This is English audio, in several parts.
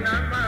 nifanyeje mwana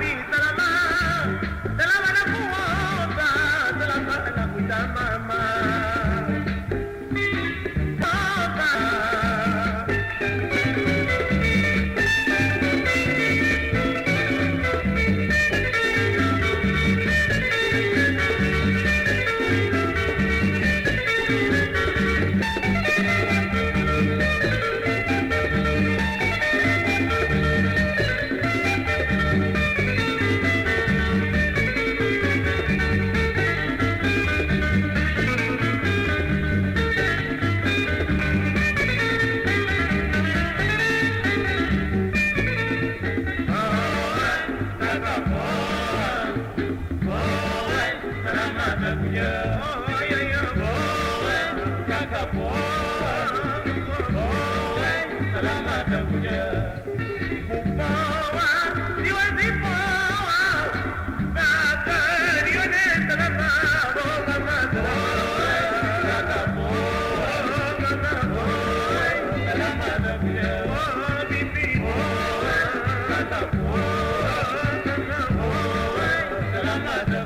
wapi ಮನ